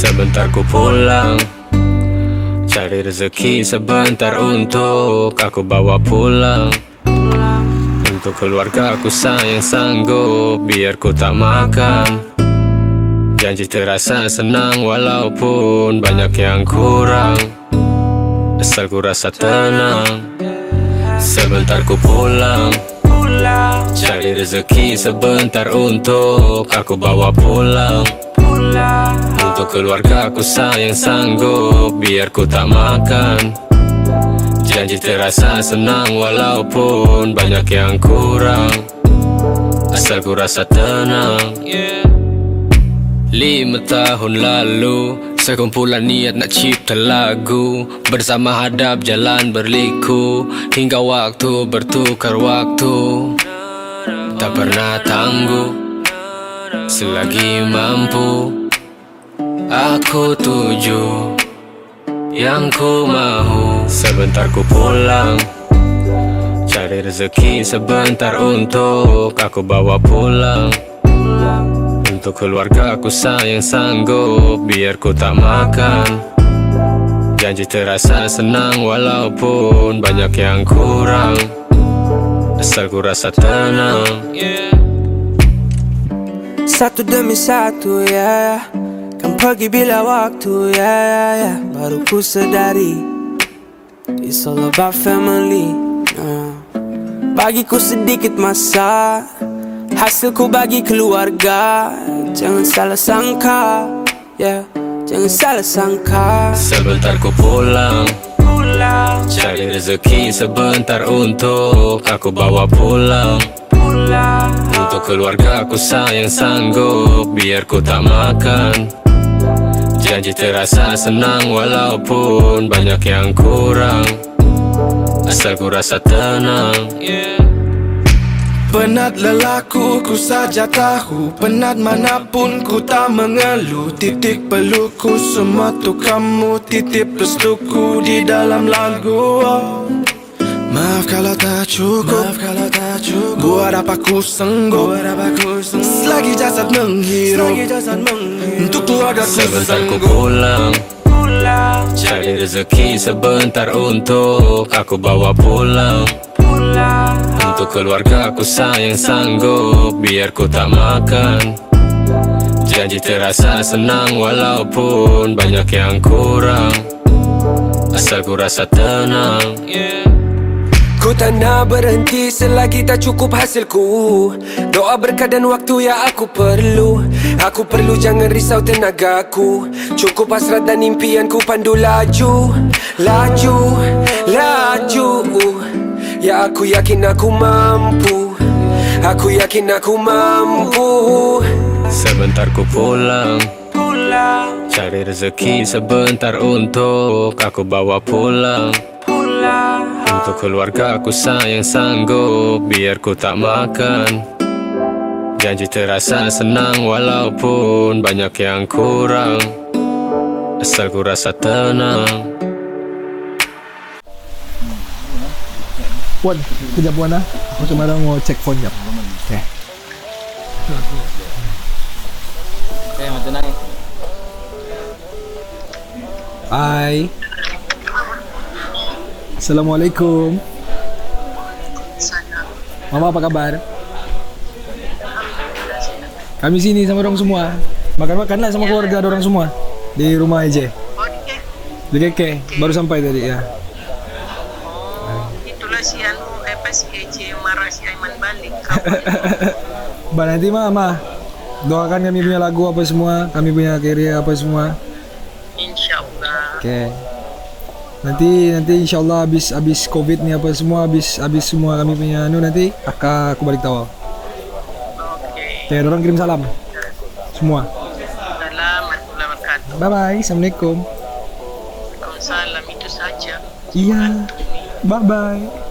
Sebentar ku pulang Cari rezeki sebentar untuk aku bawa pulang. Untuk keluarga aku sayang sanggup Biar ku tak makan. Janji terasa senang walaupun banyak yang kurang. Asal ku rasa tenang Sebentar ku pulang. Cari rezeki sebentar untuk aku bawa pulang Untuk keluarga aku sayang sanggup Biar ku tak makan. Janji terasa senang walaupun banyak yang kurang. Asal ku rasa tenang. Lima tahun lalu Sekumpulan niat nak cipta lagu. Bersama hadap jalan berliku Hingga waktu bertukar waktu. Tak pernah tangguh Selagi mampu Aku tuju Yang ku mahu. Sebentar ku pulang Cari rezeki sebentar untuk Aku bawa pulang. Untuk keluarga aku sayang sanggup Biar ku tak makan. Janji terasa senang walaupun banyak yang kurang. Asal ku rasa tenang. Satu demi satu ya. Kan pergi bila waktu ya ya ya Baru ku sedari. It's all about family uh. Bagiku sedikit masa Hasilku bagi keluarga. Jangan salah sangka Ya Jangan salah sangka. Sebentar ku pulang. Cari rezeki sebentar untuk aku bawa pulang. Untuk keluarga aku sayang sanggup Biar ku tak makan Janji terasa senang walaupun banyak yang kurang. Asal ku rasa tenang Penat lelaku ku saja tahu. Penat manapun ku tak mengeluh. Titik peluku semua tu kamu Titip restuku di dalam lagu. Oh. Tak cukup. Maaf kalau tak cukup. Buat apa ku sanggup? Buat apa ku sanggup? Selagi jasad menghirup. Selagi jasad menghirup. Untuk keluarga ku Sebentar ku sanggup. pulang. Cari rezeki sebentar untuk aku bawa pulang. Untuk keluarga aku sayang sanggup Biar ku tak makan. Janji terasa senang walaupun banyak yang kurang. Asal ku rasa tenang Ku tak nak berhenti selagi tak cukup hasilku. Doa berkat dan waktu yang aku perlu. Aku perlu jangan risau tenagaku. Cukup hasrat dan impianku pandu laju. Laju, laju. Ya aku yakin aku mampu. Aku yakin aku mampu. Sebentar ku pulang. Cari rezeki sebentar untuk aku bawa pulang Untuk keluarga aku sayang sanggup Biar ku tak makan Janji terasa senang walaupun banyak yang kurang Asal ku rasa tenang Puan, kejap Puan ah. Aku cuma nak mau cek phone jap. Okay. Okay, macam naik. Hai. Assalamualaikum. Mama apa kabar? Kami sini sama orang semua. Makan-makan lah sama keluarga orang semua. Di rumah aja. Di keke. Baru sampai tadi ya. Itulah si Anu, eh, apa si Ece marah si Aiman balik. Bah nanti mama doakan kami punya lagu apa semua, kami punya karya apa semua. Insya Allah. Oke. Nanti nanti insyaallah habis habis covid ni apa semua habis habis semua kami punya anu nanti kakak aku balik tawal. Oke. Oke, orang kirim salam. Semua. Salam wabarakatuh. Bye bye. Assalamualaikum. Waalaikumsalam. salam itu saja. Iya. Bye bye.